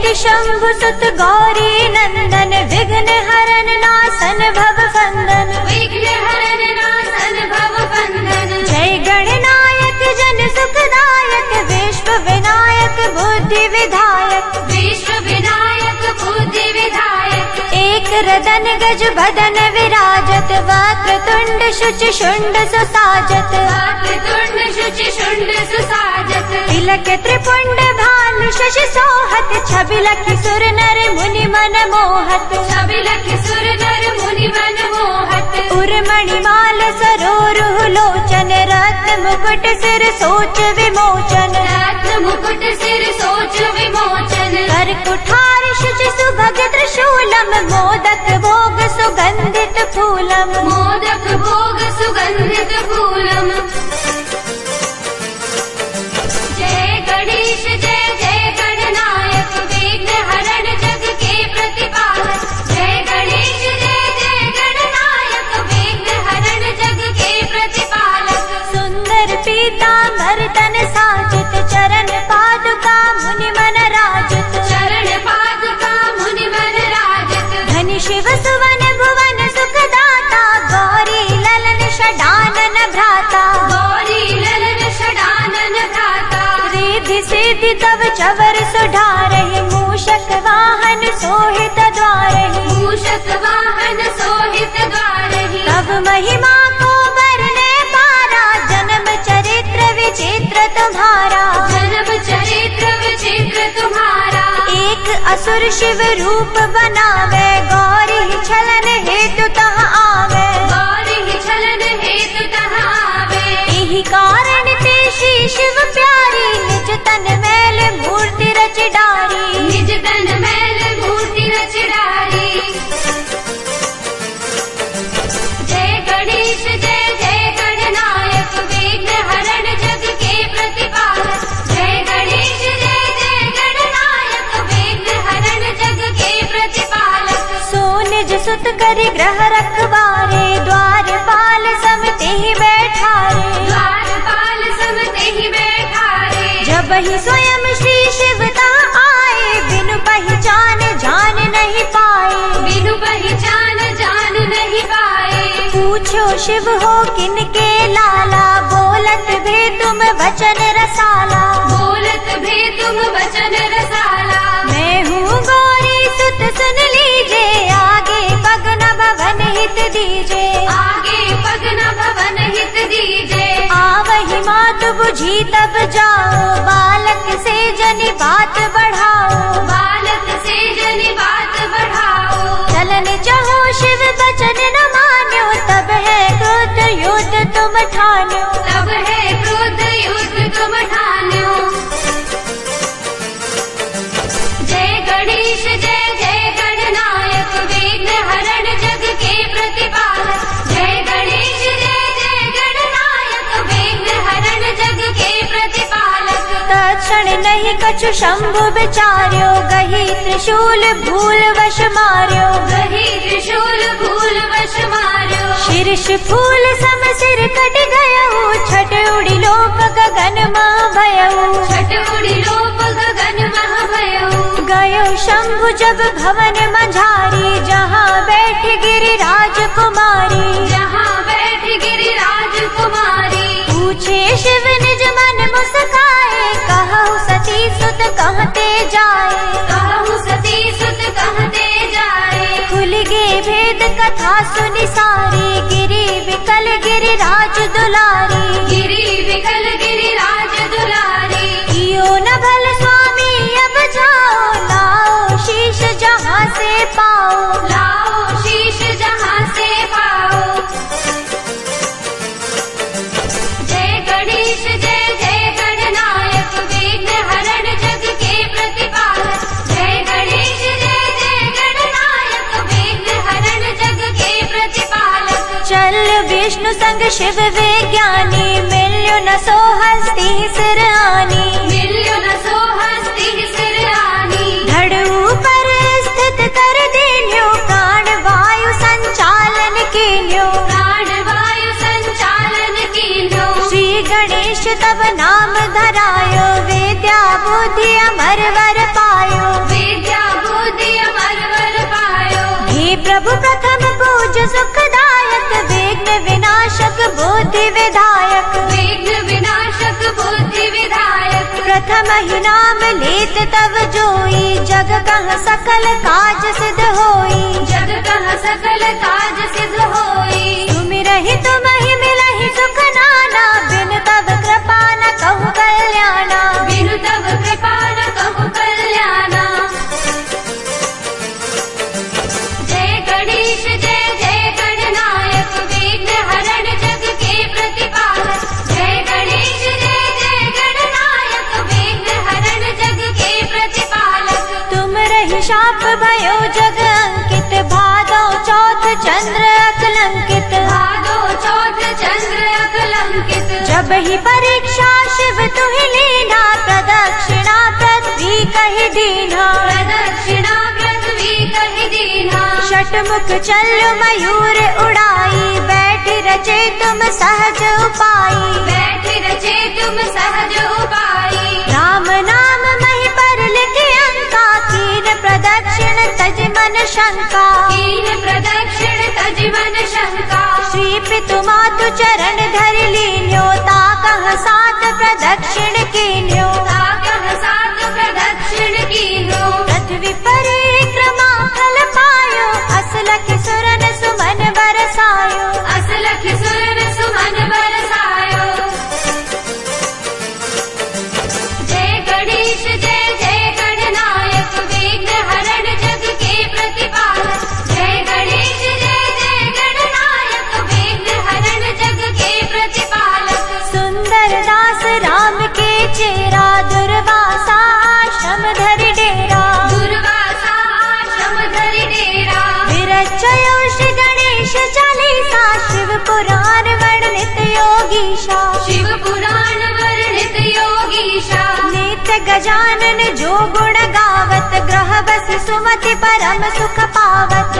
शम्भु सुत गौरी नन्दन विघ्न हरन नासन भव वन्दन। विघ्न हरन नासन भव बन्धन जय गणनायक जन सुखदायक विश्व विनायक बुद्धि विधायक। विश्व विनायक बुद्धि विधायक। एक रदन गज भदन विराजत वक्र तुण्ड शुचि शुण्ड सुसाजत। वक्रतुण्ड शुचि शुण्ड सुसाजत। तिलक त्रिपुण्ड भानु छबिलख सुर नर मुनि मन मोहत। छबिलख सुर नर मुनि मन मोहत। उर्मणि माल सरोरुह लोचन रत्न मुकुट सिर सोच विमोचन। रत्न मुकुट सिर सोच विमोचन। कर कुठार शुचि सुभग त्रिशूलम मोदक भोग सुगन्धित फूलम। मोदक भोग सुगन्धित फूलम् शिव सुवन भुवन सुखदाता गौरी ललन षडानन भ्राता। गौरी ललन षडानन भ्राता। रिद्धि सिद्धि तव चवर सुधारहि मूषक वाहन सोहित द्वारहि मूषक वाहन सोहित द्वारहि तब महिमा को बरने पारा जन्म चरित्र विचित्र तुम्हारा। जन्म चरित्र विचित्र तुम्हारा। एक असुर शिव रूप बनावे गौरी छलन हेतु तह करि ग्रह रखवारे द्वार पाल समते ही बैठारे। द्वारपाल समते ही बैठा रे जब ही स्वयं श्री शिव आए बिनु पहचान जान नहीं पाए। बिनु पहचान जान नहीं पाए। पूछो शिव हो किनके लाला बोलत भी तुम वचन रसाला। बोलत भी तुम वचन दीजे आगे पग न भवन हित दीजे आवही मात बुझी तब जाओ बालक से जनी बात बढ़ाओ। बालक से जनी बात बढ़ाओ। चलन चाहो शिव बचन न मान्यो तब है क्रोध युद्ध तुम ठान्यो। तब है क्रोध युद्ध तुम ठान्यो। जय गणेश जय नहीं कछु शंभु विचार्यो गही त्रिशूल भूल वश मार्यो। गही त्रिशूल भूल वश मार्यो। शीर्ष फूल सम सिर कट छट उड़ी लोक गगन मां उड़ी लोप गगन मह भयो गयो शंभु जब भवन मझारी कथा सुनि सारी गिरी विकल गिरी राज दुलारी संग शिव विज्ञानी मिल्यो न सो हस्ति सिरानी मिल्यो न सो हस्ति सिरानी धड़ू पर स्थित कर दीन्यो प्राण वायु संचालन कीन्यो। प्राण वायु संचालन कीन्यो। श्री गणेश तब नाम धरायो विद्या बुद्धि अमर वर पायो। विद्या बुद्धि अमर वर पायो। हे प्रभु प्रथम पूज सुखदा विनाशक बुद्धि विधायक विघ्न विनाशक बुद्धि विधायक प्रथम ही नाम लेत तब जोई। जग कह सकल काज सिद्ध होई। जग कह सकल काज सिद्ध होई। तुम रही तुम ही मिलहि सुख शाप भयो जग अंकित भादो चौथ चंद्र अकलंकित भादो चौथ चंद्र अकलंकित जब ही परीक्षा शिव तुहि लीना प्रदक्षिणा पृथ्वी कही दीना। प्रदक्षिणा पृथ्वी कहि दीना। षटमुख चल मयूर उड़ाई बैठी रचे तुम सहज उपाई। बैठ रचे तुम सहज उपाई तज मन शंका कीन प्रदक्षिण शंका श्री पितु मातु चरण धर लीन्यो कह सात प्रदक्षिण कीन्यो। साकह सात प्रदक्षिण कीनो पृथ्वी परिक्रमा फल पायो सुरन गजानन जो गुण गावत ग्रह बस सुमति परम सुख पावत